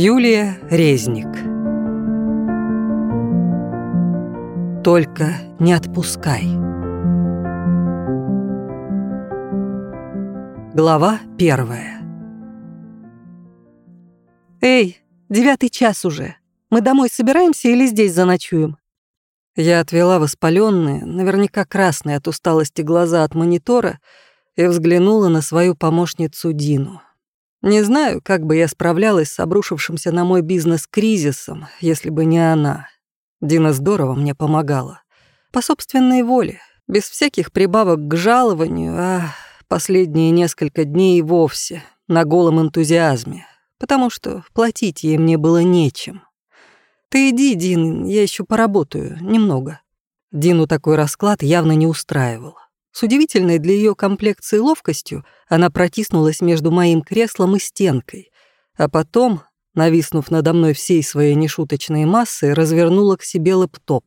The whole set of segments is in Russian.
Юлия Резник Только не отпускай Глава первая «Эй, девятый час уже. Мы домой собираемся или здесь заночуем?» Я отвела воспаленные, наверняка красные от усталости глаза от монитора и взглянула на свою помощницу Дину. Не знаю, как бы я справлялась с обрушившимся на мой бизнес кризисом, если бы не она. Дина здорово мне помогала. По собственной воле, без всяких прибавок к жалованию, а последние несколько дней вовсе на голом энтузиазме, потому что платить ей мне было нечем. «Ты иди, Дин, я еще поработаю, немного». Дину такой расклад явно не устраивал. С удивительной для ее комплекции ловкостью она протиснулась между моим креслом и стенкой, а потом, нависнув надо мной всей своей нешуточной массой, развернула к себе лэптоп.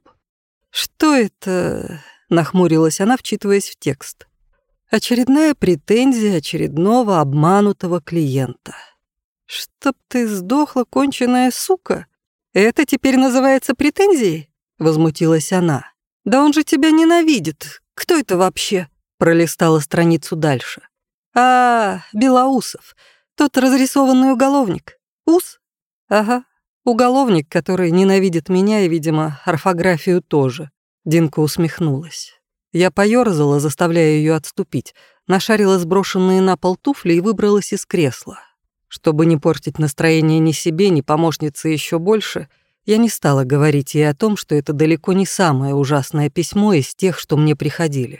«Что это?» — нахмурилась она, вчитываясь в текст. «Очередная претензия очередного обманутого клиента. Чтоб ты сдохла, конченая сука? Это теперь называется претензией?» — возмутилась она. «Да он же тебя ненавидит, кто это вообще?» Пролистала страницу дальше. «А, Белоусов. Тот разрисованный уголовник. Ус? Ага. Уголовник, который ненавидит меня и, видимо, орфографию тоже». Динка усмехнулась. Я поёрзала, заставляя ее отступить, нашарила сброшенные на пол туфли и выбралась из кресла. Чтобы не портить настроение ни себе, ни помощнице еще больше — я не стала говорить ей о том, что это далеко не самое ужасное письмо из тех, что мне приходили.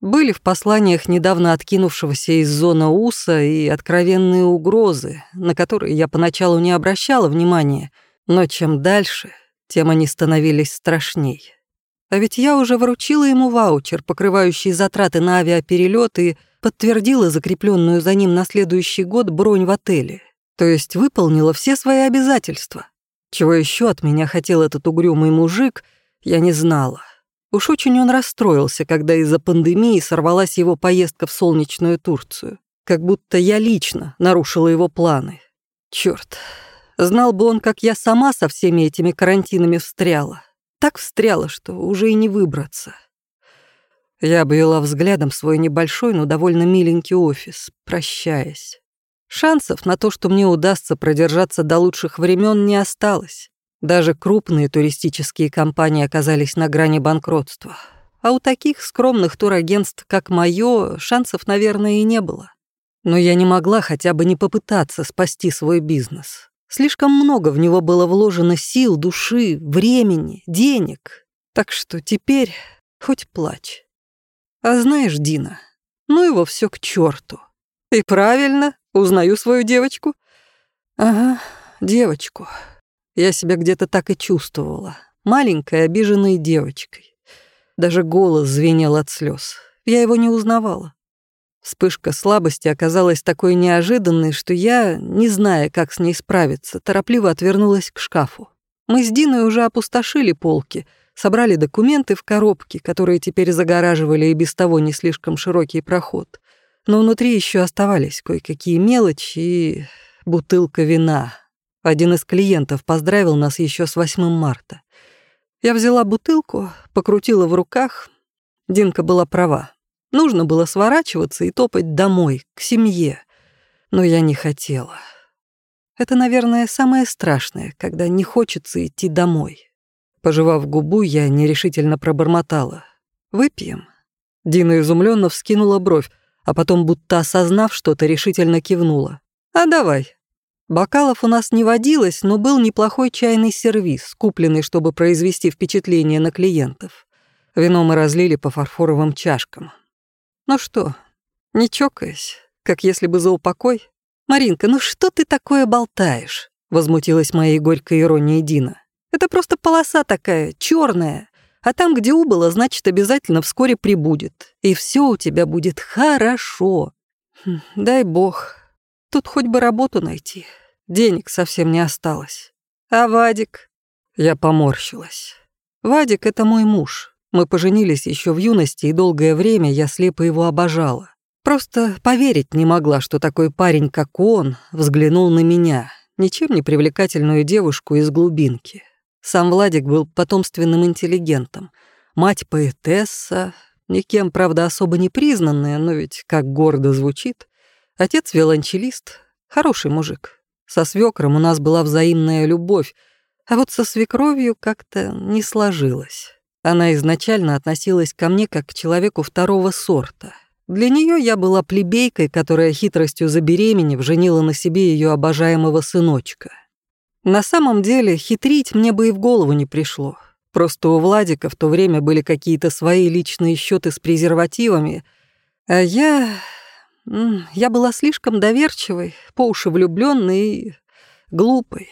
Были в посланиях недавно откинувшегося из зоны уса и откровенные угрозы, на которые я поначалу не обращала внимания, но чем дальше, тем они становились страшней. А ведь я уже вручила ему ваучер, покрывающий затраты на авиаперелет, и подтвердила закрепленную за ним на следующий год бронь в отеле. То есть выполнила все свои обязательства. Чего еще от меня хотел этот угрюмый мужик, я не знала. Уж очень он расстроился, когда из-за пандемии сорвалась его поездка в солнечную Турцию. Как будто я лично нарушила его планы. Черт, знал бы он, как я сама со всеми этими карантинами встряла. Так встряла, что уже и не выбраться. Я обвела взглядом свой небольшой, но довольно миленький офис, прощаясь. Шансов на то, что мне удастся продержаться до лучших времен, не осталось. Даже крупные туристические компании оказались на грани банкротства. А у таких скромных турагентств, как моё, шансов, наверное, и не было. Но я не могла хотя бы не попытаться спасти свой бизнес. Слишком много в него было вложено сил, души, времени, денег. Так что теперь хоть плачь. А знаешь, Дина, ну его все к черту. И правильно, Узнаю свою девочку? Ага, девочку. Я себя где-то так и чувствовала. Маленькой, обиженной девочкой. Даже голос звенел от слез. Я его не узнавала. Вспышка слабости оказалась такой неожиданной, что я, не зная, как с ней справиться, торопливо отвернулась к шкафу. Мы с Диной уже опустошили полки, собрали документы в коробке, которые теперь загораживали и без того не слишком широкий проход но внутри еще оставались кое-какие мелочи и бутылка вина. Один из клиентов поздравил нас еще с 8 марта. Я взяла бутылку, покрутила в руках. Динка была права. Нужно было сворачиваться и топать домой, к семье. Но я не хотела. Это, наверное, самое страшное, когда не хочется идти домой. Пожевав губу, я нерешительно пробормотала. «Выпьем?» Дина изумленно вскинула бровь а потом, будто осознав что-то, решительно кивнула. «А давай». Бокалов у нас не водилось, но был неплохой чайный сервиз, купленный, чтобы произвести впечатление на клиентов. Вино мы разлили по фарфоровым чашкам. «Ну что, не чокаясь, как если бы за упокой?» «Маринка, ну что ты такое болтаешь?» — возмутилась моей горькой иронией Дина. «Это просто полоса такая, черная. А там, где убыло, значит, обязательно вскоре прибудет. И все у тебя будет хорошо. Хм, дай бог. Тут хоть бы работу найти. Денег совсем не осталось. А Вадик? Я поморщилась. Вадик — это мой муж. Мы поженились еще в юности, и долгое время я слепо его обожала. Просто поверить не могла, что такой парень, как он, взглянул на меня. ничем не привлекательную девушку из глубинки. Сам Владик был потомственным интеллигентом. Мать поэтесса, никем, правда, особо не признанная, но ведь как гордо звучит. Отец виолончелист, хороший мужик. Со свекром у нас была взаимная любовь, а вот со свекровью как-то не сложилось. Она изначально относилась ко мне как к человеку второго сорта. Для нее я была плебейкой, которая хитростью забеременев женила на себе ее обожаемого сыночка. На самом деле хитрить мне бы и в голову не пришло. Просто у Владика в то время были какие-то свои личные счеты с презервативами, а я... Я была слишком доверчивой, по уши влюбленной и глупой.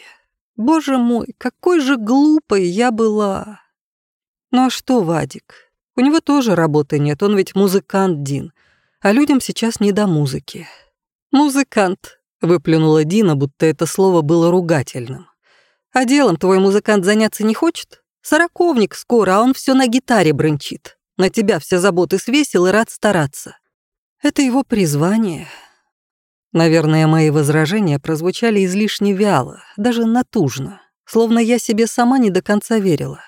Боже мой, какой же глупой я была. Ну а что, Вадик? У него тоже работы нет, он ведь музыкант Дин. А людям сейчас не до музыки. Музыкант, выплюнула Дина, будто это слово было ругательным. А делом твой музыкант заняться не хочет? Сороковник скоро, а он все на гитаре брончит. На тебя все заботы свесил и рад стараться. Это его призвание. Наверное, мои возражения прозвучали излишне вяло, даже натужно, словно я себе сама не до конца верила.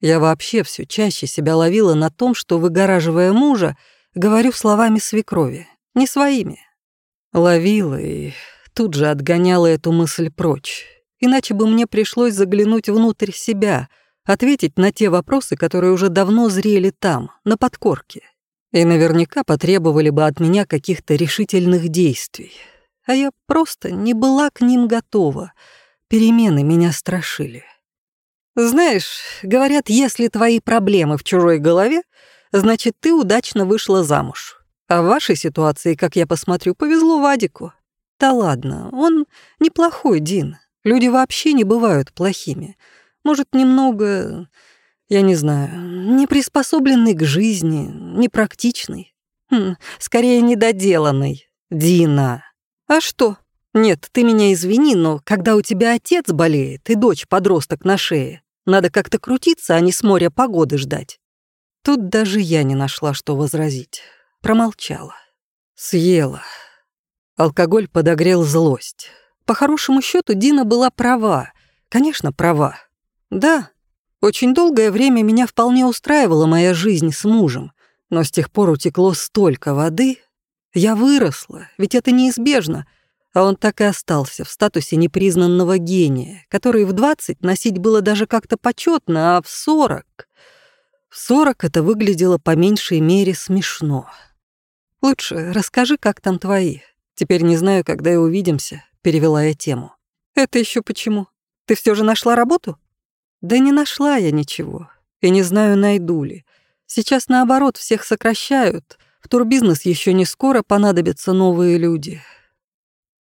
Я вообще все чаще себя ловила на том, что, выгораживая мужа, говорю словами свекрови, не своими. Ловила и тут же отгоняла эту мысль прочь. Иначе бы мне пришлось заглянуть внутрь себя, ответить на те вопросы, которые уже давно зрели там, на подкорке. И наверняка потребовали бы от меня каких-то решительных действий. А я просто не была к ним готова. Перемены меня страшили. Знаешь, говорят, если твои проблемы в чужой голове, значит, ты удачно вышла замуж. А в вашей ситуации, как я посмотрю, повезло Вадику. Да ладно, он неплохой, Дин. Люди вообще не бывают плохими. Может, немного, я не знаю, не приспособленный к жизни, непрактичный. Хм, скорее, недоделанный. Дина. А что? Нет, ты меня извини, но когда у тебя отец болеет и дочь-подросток на шее, надо как-то крутиться, а не с моря погоды ждать. Тут даже я не нашла, что возразить. Промолчала. Съела. Алкоголь подогрел злость. По хорошему счету Дина была права. Конечно, права. Да, очень долгое время меня вполне устраивала моя жизнь с мужем, но с тех пор утекло столько воды. Я выросла, ведь это неизбежно — а он так и остался в статусе непризнанного гения, который в 20 носить было даже как-то почетно, а в 40... В 40 это выглядело по меньшей мере смешно. «Лучше расскажи, как там твои. Теперь не знаю, когда и увидимся», — перевела я тему. «Это еще почему? Ты все же нашла работу?» «Да не нашла я ничего. И не знаю, найду ли. Сейчас, наоборот, всех сокращают. В турбизнес еще не скоро понадобятся новые люди.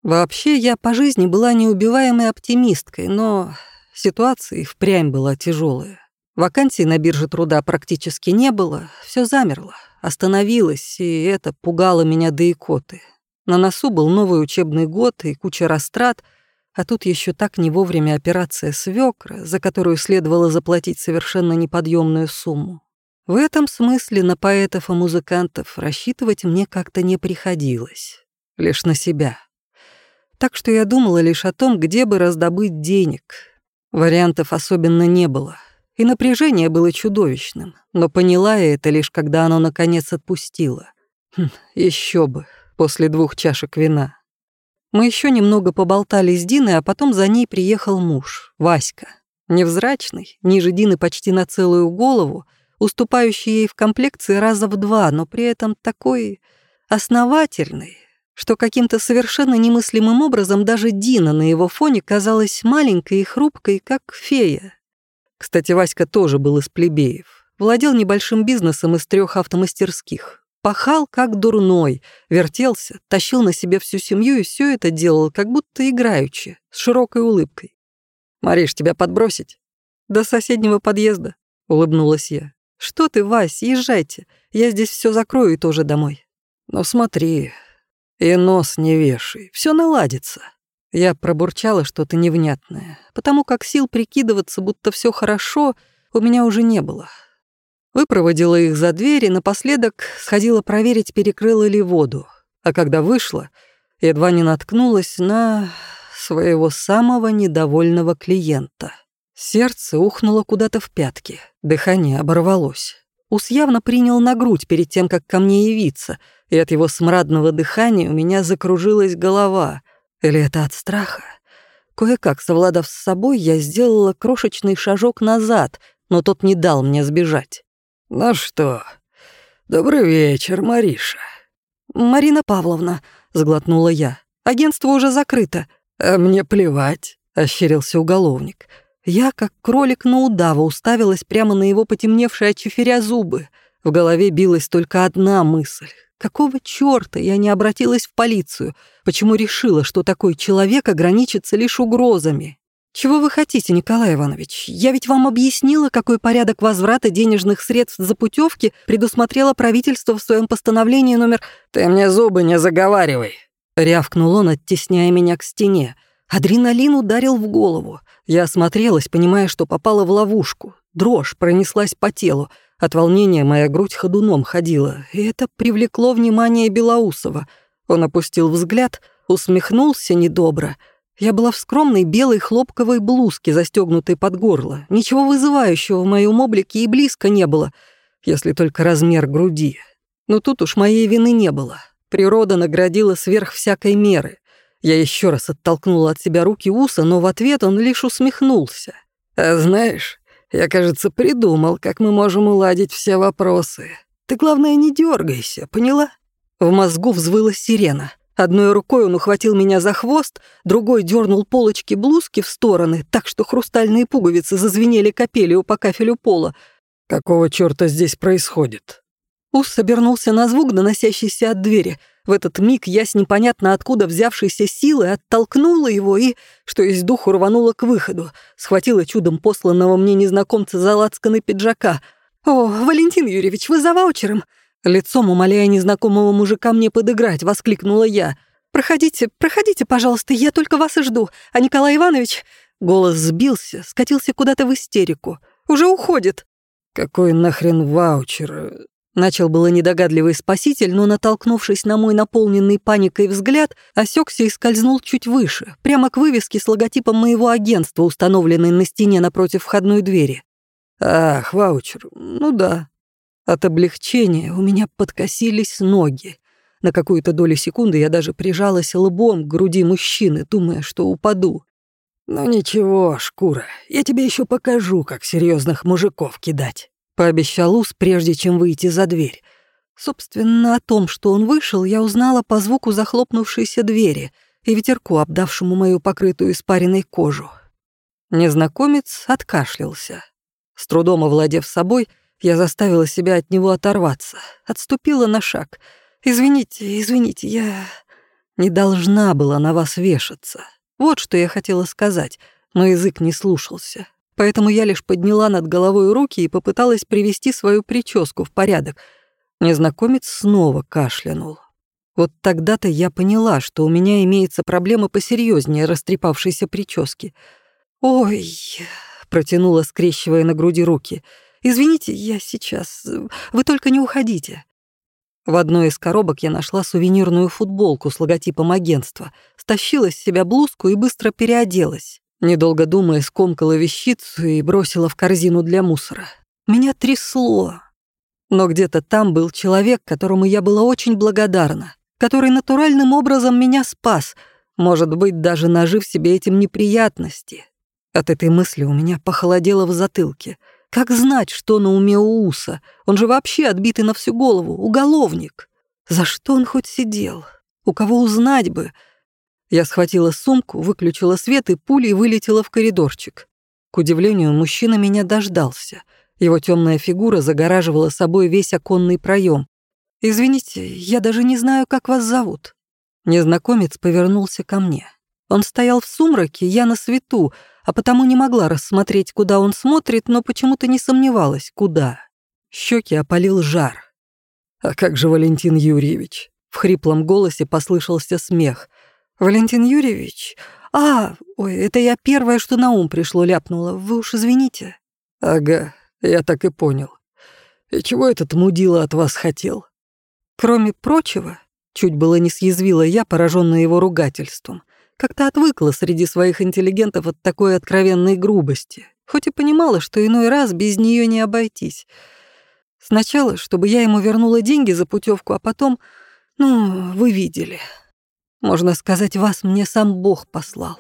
Вообще, я по жизни была неубиваемой оптимисткой, но ситуация и впрямь была тяжелая. Вакансий на бирже труда практически не было, все замерло, остановилось, и это пугало меня до икоты. На носу был новый учебный год и куча растрат, а тут еще так не вовремя операция свекра, за которую следовало заплатить совершенно неподъемную сумму. В этом смысле на поэтов и музыкантов рассчитывать мне как-то не приходилось. Лишь на себя. Так что я думала лишь о том, где бы раздобыть денег. Вариантов особенно не было. И напряжение было чудовищным. Но поняла я это лишь, когда оно наконец отпустило. Хм, еще бы, после двух чашек вина. Мы еще немного поболтали с Диной, а потом за ней приехал муж, Васька. Невзрачный, ниже Дины почти на целую голову, уступающий ей в комплекции раза в два, но при этом такой основательный, что каким-то совершенно немыслимым образом даже Дина на его фоне казалась маленькой и хрупкой, как фея. Кстати, Васька тоже был из плебеев. Владел небольшим бизнесом из трех автомастерских. Пахал как дурной, вертелся, тащил на себе всю семью и все это делал, как будто играючи, с широкой улыбкой. «Мариш, тебя подбросить?» «До соседнего подъезда», — улыбнулась я. «Что ты, Вась, езжайте. Я здесь все закрою и тоже домой». «Ну смотри, и нос не вешай, все наладится. Я пробурчала что-то невнятное, потому как сил прикидываться, будто все хорошо, у меня уже не было. Выпроводила их за дверь и напоследок сходила проверить, перекрыла ли воду. А когда вышла, едва не наткнулась на своего самого недовольного клиента. Сердце ухнуло куда-то в пятки, дыхание оборвалось. Ус явно принял на грудь перед тем, как ко мне явиться, и от его смрадного дыхания у меня закружилась голова. Или это от страха? Кое-как, совладав с собой, я сделала крошечный шажок назад, но тот не дал мне сбежать. «Ну что, добрый вечер, Мариша». «Марина Павловна», — сглотнула я, — «агентство уже закрыто». «А мне плевать», — ощерился уголовник. Я, как кролик на удава, уставилась прямо на его потемневшие от чеферя зубы. В голове билась только одна мысль. Какого чёрта я не обратилась в полицию? Почему решила, что такой человек ограничится лишь угрозами? Чего вы хотите, Николай Иванович? Я ведь вам объяснила, какой порядок возврата денежных средств за путевки предусмотрело правительство в своем постановлении номер... Ты мне зубы не заговаривай. Рявкнул он, оттесняя меня к стене. Адреналин ударил в голову. Я осмотрелась, понимая, что попала в ловушку. Дрожь пронеслась по телу. От волнения моя грудь ходуном ходила, и это привлекло внимание Белоусова. Он опустил взгляд, усмехнулся недобро. Я была в скромной белой хлопковой блузке, застегнутой под горло. Ничего вызывающего в моем облике и близко не было, если только размер груди. Но тут уж моей вины не было. Природа наградила сверх всякой меры. Я еще раз оттолкнула от себя руки Уса, но в ответ он лишь усмехнулся. «А знаешь, я, кажется, придумал, как мы можем уладить все вопросы. Ты, главное, не дергайся, поняла?» В мозгу взвыла сирена. Одной рукой он ухватил меня за хвост, другой дернул полочки блузки в стороны, так что хрустальные пуговицы зазвенели капелью по кафелю пола. «Какого чёрта здесь происходит?» Ус обернулся на звук, доносящийся от двери. В этот миг я с непонятно откуда взявшейся силой оттолкнула его и, что из духу, рванула к выходу. Схватила чудом посланного мне незнакомца за лацканы пиджака. «О, Валентин Юрьевич, вы за ваучером?» Лицом, умоляя незнакомого мужика мне подыграть, воскликнула я. «Проходите, проходите, пожалуйста, я только вас и жду. А Николай Иванович...» Голос сбился, скатился куда-то в истерику. «Уже уходит». «Какой нахрен ваучер? Начал было недогадливый спаситель, но, натолкнувшись на мой наполненный паникой взгляд, осекся и скользнул чуть выше, прямо к вывеске с логотипом моего агентства, установленной на стене напротив входной двери. «Ах, ваучер, ну да». От облегчения у меня подкосились ноги. На какую-то долю секунды я даже прижалась лбом к груди мужчины, думая, что упаду. «Ну ничего, шкура, я тебе еще покажу, как серьезных мужиков кидать» пообещал Ус, прежде чем выйти за дверь. Собственно, о том, что он вышел, я узнала по звуку захлопнувшейся двери и ветерку, обдавшему мою покрытую испаренной кожу. Незнакомец откашлялся. С трудом овладев собой, я заставила себя от него оторваться, отступила на шаг. «Извините, извините, я не должна была на вас вешаться». Вот что я хотела сказать, но язык не слушался поэтому я лишь подняла над головой руки и попыталась привести свою прическу в порядок. Незнакомец снова кашлянул. Вот тогда-то я поняла, что у меня имеется проблема посерьезнее растрепавшейся прически. «Ой», — протянула, скрещивая на груди руки, «извините, я сейчас. Вы только не уходите». В одной из коробок я нашла сувенирную футболку с логотипом агентства, стащила с себя блузку и быстро переоделась. Недолго думая, скомкала вещицу и бросила в корзину для мусора. Меня трясло. Но где-то там был человек, которому я была очень благодарна, который натуральным образом меня спас, может быть, даже нажив себе этим неприятности. От этой мысли у меня похолодело в затылке. Как знать, что на уме у Уса? Он же вообще отбитый на всю голову, уголовник. За что он хоть сидел? У кого узнать бы — я схватила сумку, выключила свет и пулей вылетела в коридорчик. К удивлению, мужчина меня дождался. Его темная фигура загораживала собой весь оконный проем. «Извините, я даже не знаю, как вас зовут». Незнакомец повернулся ко мне. Он стоял в сумраке, я на свету, а потому не могла рассмотреть, куда он смотрит, но почему-то не сомневалась, куда. Щеки опалил жар. «А как же Валентин Юрьевич?» В хриплом голосе послышался смех. «Валентин Юрьевич? А, ой, это я первое, что на ум пришло, ляпнула. Вы уж извините». «Ага, я так и понял. И чего этот мудила от вас хотел?» «Кроме прочего», чуть было не съязвила я, пораженная его ругательством, Как-то отвыкла среди своих интеллигентов от такой откровенной грубости, хоть и понимала, что иной раз без нее не обойтись. Сначала, чтобы я ему вернула деньги за путевку, а потом, ну, вы видели. Можно сказать, вас мне сам Бог послал.